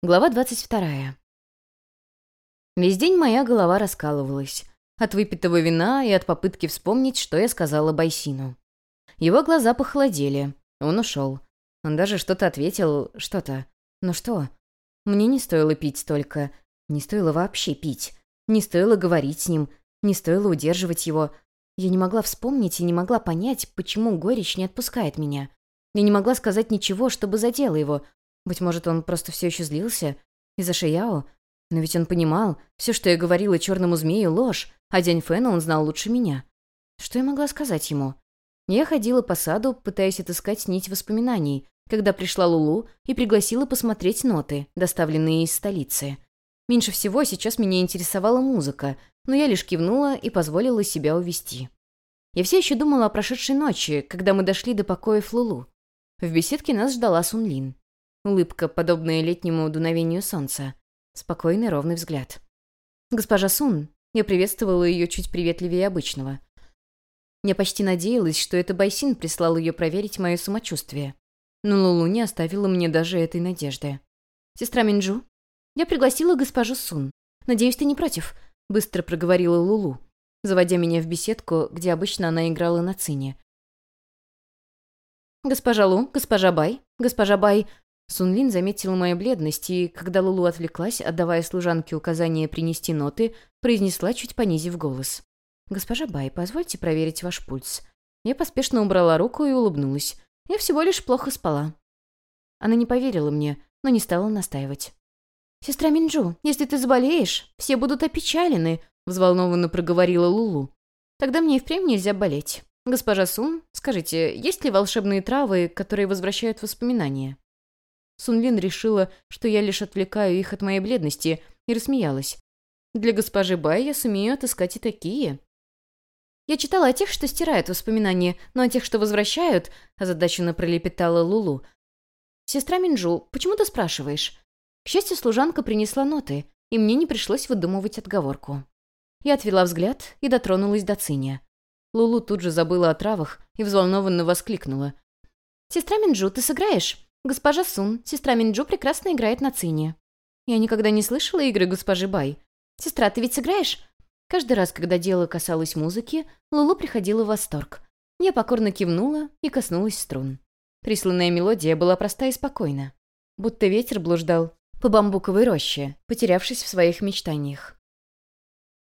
Глава 22. Весь день моя голова раскалывалась. От выпитого вина и от попытки вспомнить, что я сказала Байсину. Его глаза похолодели. Он ушел. Он даже что-то ответил, что-то. Ну что? Мне не стоило пить столько. Не стоило вообще пить. Не стоило говорить с ним. Не стоило удерживать его. Я не могла вспомнить и не могла понять, почему горечь не отпускает меня. Я не могла сказать ничего, чтобы задело его, быть может, он просто все еще злился? Из-за Шияо? Но ведь он понимал, все, что я говорила черному змею, ложь, а дянь Фэна он знал лучше меня. Что я могла сказать ему? Я ходила по саду, пытаясь отыскать нить воспоминаний, когда пришла Лулу и пригласила посмотреть ноты, доставленные из столицы. Меньше всего сейчас меня интересовала музыка, но я лишь кивнула и позволила себя увести. Я все еще думала о прошедшей ночи, когда мы дошли до покоев Лулу. В беседке нас ждала Сунлин. Улыбка, подобная летнему дуновению солнца. Спокойный, ровный взгляд. «Госпожа Сун», я приветствовала ее чуть приветливее обычного. Я почти надеялась, что это Байсин прислал ее проверить мое самочувствие. Но Лулу не оставила мне даже этой надежды. «Сестра Минджу?» «Я пригласила госпожу Сун. Надеюсь, ты не против?» Быстро проговорила Лулу, заводя меня в беседку, где обычно она играла на цине. «Госпожа Лу, госпожа Бай, госпожа Бай, Сунлин заметила мою бледность и, когда Лулу отвлеклась, отдавая служанке указание принести ноты, произнесла, чуть понизив голос. «Госпожа Бай, позвольте проверить ваш пульс». Я поспешно убрала руку и улыбнулась. Я всего лишь плохо спала. Она не поверила мне, но не стала настаивать. «Сестра Минджу, если ты заболеешь, все будут опечалены», — взволнованно проговорила Лулу. «Тогда мне и впрямь нельзя болеть. Госпожа Сун, скажите, есть ли волшебные травы, которые возвращают воспоминания?» Сунлин решила, что я лишь отвлекаю их от моей бледности, и рассмеялась. «Для госпожи Бай я сумею отыскать и такие». «Я читала о тех, что стирают воспоминания, но о тех, что возвращают», — озадаченно пролепетала Лулу. «Сестра Минджу, почему ты спрашиваешь?» К счастью, служанка принесла ноты, и мне не пришлось выдумывать отговорку. Я отвела взгляд и дотронулась до циня. Лулу тут же забыла о травах и взволнованно воскликнула. «Сестра Минджу, ты сыграешь?» Госпожа Сун, сестра Минджу, прекрасно играет на цине. Я никогда не слышала игры госпожи Бай. Сестра, ты ведь сыграешь? Каждый раз, когда дело касалось музыки, Лулу приходила в восторг. Я покорно кивнула и коснулась струн. Присланная мелодия была проста и спокойна. Будто ветер блуждал по бамбуковой роще, потерявшись в своих мечтаниях.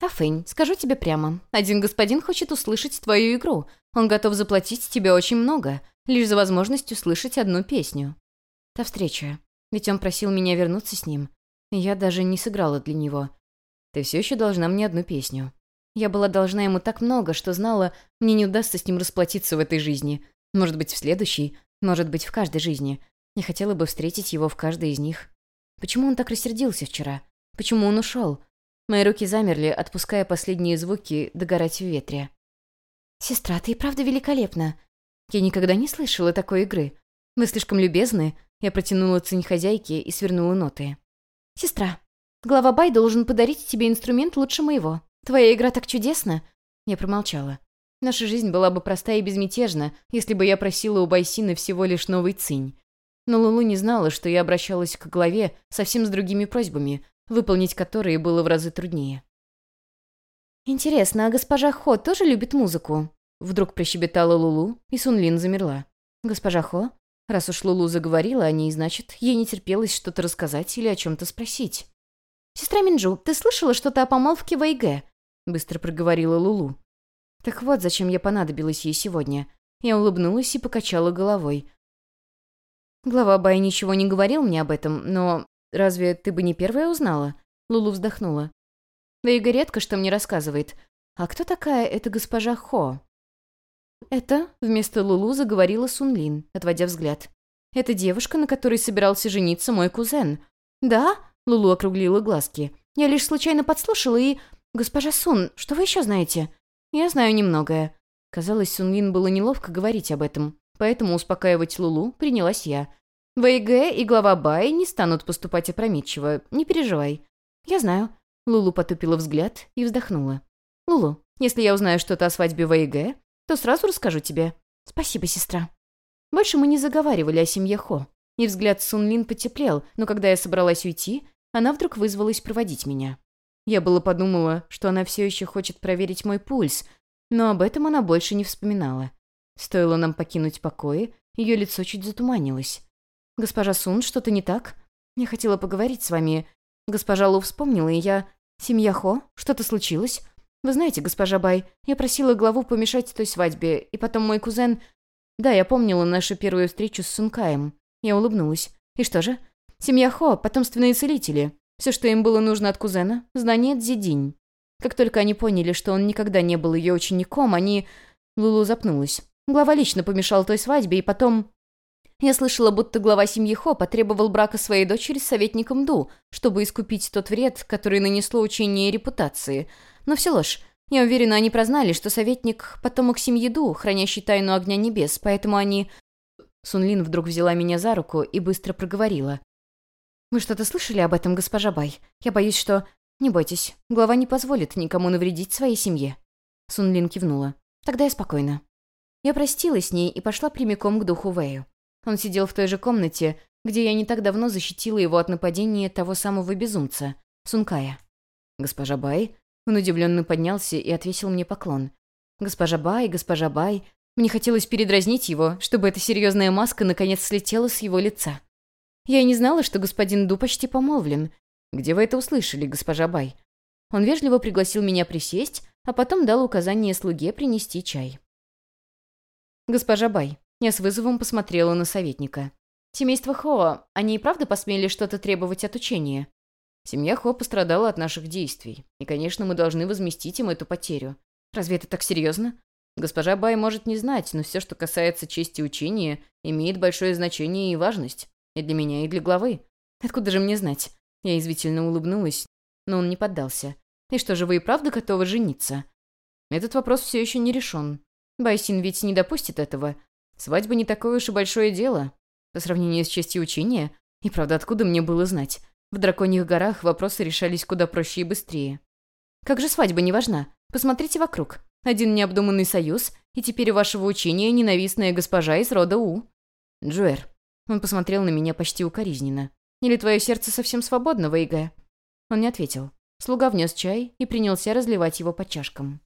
«Афэнь, скажу тебе прямо, один господин хочет услышать твою игру. Он готов заплатить тебе очень много, лишь за возможность услышать одну песню. Та встреча. Ведь он просил меня вернуться с ним. Я даже не сыграла для него. Ты все еще должна мне одну песню. Я была должна ему так много, что знала, мне не удастся с ним расплатиться в этой жизни. Может быть, в следующей, может быть, в каждой жизни. Я хотела бы встретить его в каждой из них. Почему он так рассердился вчера? Почему он ушел? Мои руки замерли, отпуская последние звуки догорать в ветре. «Сестра, ты и правда великолепна. Я никогда не слышала такой игры. Вы слишком любезны. Я протянула цинь хозяйки и свернула ноты. «Сестра, глава Бай должен подарить тебе инструмент лучше моего. Твоя игра так чудесна!» Я промолчала. Наша жизнь была бы проста и безмятежна, если бы я просила у Байсины всего лишь новый цинь. Но Лулу не знала, что я обращалась к главе совсем с другими просьбами, выполнить которые было в разы труднее. «Интересно, а госпожа Хо тоже любит музыку?» Вдруг прищебетала Лулу, и Сунлин замерла. «Госпожа Хо? Раз уж Лулу заговорила о ней, значит, ей не терпелось что-то рассказать или о чем-то спросить». «Сестра Минджу, ты слышала что-то о помолвке Вайге?» Быстро проговорила Лулу. «Так вот, зачем я понадобилась ей сегодня». Я улыбнулась и покачала головой. «Глава Бай ничего не говорил мне об этом, но разве ты бы не первая узнала?» Лулу вздохнула. «Вейга редко что мне рассказывает. А кто такая эта госпожа Хо?» «Это...» — вместо Лулу заговорила Сунлин, отводя взгляд. «Это девушка, на которой собирался жениться мой кузен». «Да?» — Лулу округлила глазки. «Я лишь случайно подслушала и...» «Госпожа Сун, что вы еще знаете?» «Я знаю немногое». Казалось, Сунлин было неловко говорить об этом, поэтому успокаивать Лулу принялась я. ВИГ и глава Бай не станут поступать опрометчиво, не переживай. «Я знаю». Лулу потупила взгляд и вздохнула. «Лулу, если я узнаю что-то о свадьбе ВИГ, то сразу расскажу тебе. Спасибо, сестра. Больше мы не заговаривали о семье Хо. и взгляд Сунлин потеплел, но когда я собралась уйти, она вдруг вызвалась проводить меня. Я было подумала, что она все еще хочет проверить мой пульс, но об этом она больше не вспоминала. Стоило нам покинуть покои, ее лицо чуть затуманилось. «Госпожа Сун, что-то не так? Я хотела поговорить с вами. Госпожа Лу вспомнила, и я... Семья Хо? Что-то случилось? Вы знаете, госпожа Бай, я просила главу помешать той свадьбе, и потом мой кузен... Да, я помнила нашу первую встречу с Сункаем. Я улыбнулась. И что же? Семья Хо — потомственные целители. Все, что им было нужно от кузена — знание Дзидинь. Как только они поняли, что он никогда не был ее учеником, они... Лулу запнулась. Глава лично помешал той свадьбе, и потом... Я слышала, будто глава семьи Хо потребовал брака своей дочери с советником Ду, чтобы искупить тот вред, который нанесло учение репутации. Но все ложь. Я уверена, они прознали, что советник — потомок семьи Ду, хранящий тайну огня небес, поэтому они... Сунлин вдруг взяла меня за руку и быстро проговорила. «Вы что-то слышали об этом, госпожа Бай? Я боюсь, что... Не бойтесь, глава не позволит никому навредить своей семье». Сунлин кивнула. «Тогда я спокойна». Я простилась с ней и пошла прямиком к духу Вэю. Он сидел в той же комнате, где я не так давно защитила его от нападения того самого безумца, Сункая. «Госпожа Бай?» Он удивленно поднялся и отвесил мне поклон. «Госпожа Бай, госпожа Бай...» Мне хотелось передразнить его, чтобы эта серьезная маска наконец слетела с его лица. Я и не знала, что господин Ду почти помолвлен. Где вы это услышали, госпожа Бай? Он вежливо пригласил меня присесть, а потом дал указание слуге принести чай. «Госпожа Бай, я с вызовом посмотрела на советника. «Семейство Хо, они и правда посмели что-то требовать от учения?» «Семья Хо пострадала от наших действий, и, конечно, мы должны возместить им эту потерю. Разве это так серьезно?» Госпожа Бай может не знать, но все, что касается чести учения, имеет большое значение и важность. И для меня, и для главы. Откуда же мне знать? Я извительно улыбнулась, но он не поддался. «И что же, вы и правда готовы жениться?» Этот вопрос все еще не решен. Байсин ведь не допустит этого, Свадьба не такое уж и большое дело. По сравнению с честью учения, и правда, откуда мне было знать? В Драконьих горах вопросы решались куда проще и быстрее. Как же свадьба не важна? Посмотрите вокруг. Один необдуманный союз, и теперь у вашего учения ненавистная госпожа из рода У. Джуэр. Он посмотрел на меня почти укоризненно. Или твое сердце совсем свободно, Вейга? Он не ответил. Слуга внес чай и принялся разливать его по чашкам.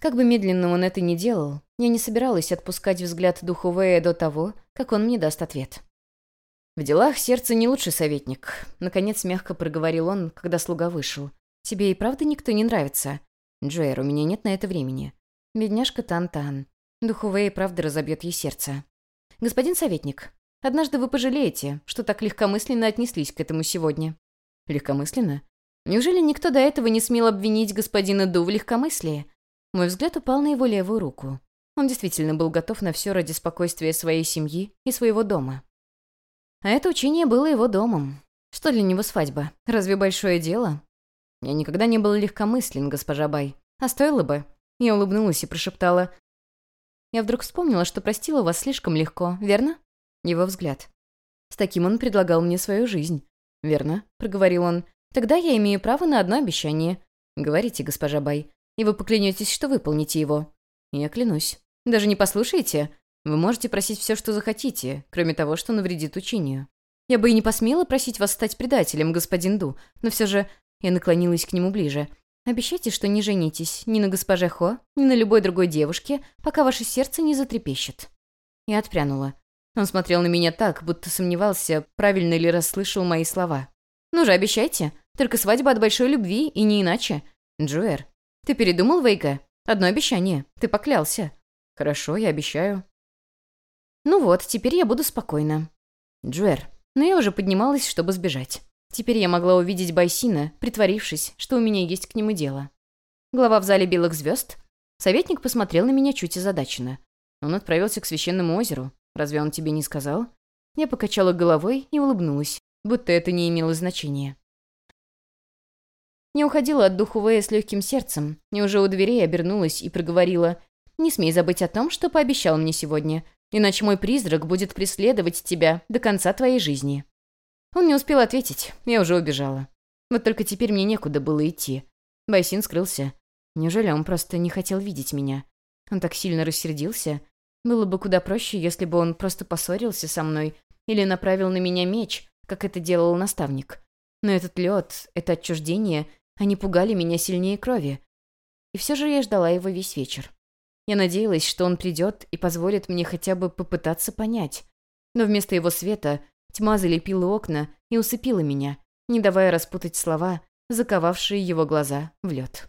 Как бы медленно он это ни делал, я не собиралась отпускать взгляд духу Вэя до того, как он мне даст ответ. «В делах сердце не лучший советник», — наконец мягко проговорил он, когда слуга вышел. «Тебе и правда никто не нравится?» «Джоэр, у меня нет на это времени». Бедняжка Тан-Тан. Духу Вэй правда разобьет ей сердце. «Господин советник, однажды вы пожалеете, что так легкомысленно отнеслись к этому сегодня». «Легкомысленно? Неужели никто до этого не смел обвинить господина Ду в легкомыслии?» Мой взгляд упал на его левую руку. Он действительно был готов на все ради спокойствия своей семьи и своего дома. А это учение было его домом. Что для него свадьба? Разве большое дело? Я никогда не был легкомыслен, госпожа Бай. А стоило бы. Я улыбнулась и прошептала. Я вдруг вспомнила, что простила вас слишком легко, верно? Его взгляд. С таким он предлагал мне свою жизнь. «Верно», — проговорил он. «Тогда я имею право на одно обещание». «Говорите, госпожа Бай и вы поклянетесь, что выполните его». «Я клянусь. Даже не послушаете? Вы можете просить все, что захотите, кроме того, что навредит учению. Я бы и не посмела просить вас стать предателем, господин Ду, но все же...» Я наклонилась к нему ближе. «Обещайте, что не женитесь ни на госпоже Хо, ни на любой другой девушке, пока ваше сердце не затрепещет». Я отпрянула. Он смотрел на меня так, будто сомневался, правильно ли расслышал мои слова. «Ну же, обещайте. Только свадьба от большой любви, и не иначе. Джуэр, «Ты передумал, Вейга? Одно обещание. Ты поклялся». «Хорошо, я обещаю». «Ну вот, теперь я буду спокойна». «Джуэр». Но я уже поднималась, чтобы сбежать. Теперь я могла увидеть Байсина, притворившись, что у меня есть к нему дело. Глава в зале белых звезд. Советник посмотрел на меня чуть озадаченно. Он отправился к священному озеру. Разве он тебе не сказал? Я покачала головой и улыбнулась, будто это не имело значения. Не уходила от духу Вэя с легким сердцем, и уже у дверей обернулась и проговорила «Не смей забыть о том, что пообещал мне сегодня, иначе мой призрак будет преследовать тебя до конца твоей жизни». Он не успел ответить, я уже убежала. Вот только теперь мне некуда было идти. Байсин скрылся. Неужели он просто не хотел видеть меня? Он так сильно рассердился. Было бы куда проще, если бы он просто поссорился со мной или направил на меня меч, как это делал наставник. Но этот лед, это отчуждение, они пугали меня сильнее крови. И все же я ждала его весь вечер. Я надеялась, что он придет и позволит мне хотя бы попытаться понять. Но вместо его света тьма залепила окна и усыпила меня, не давая распутать слова, заковавшие его глаза в лед.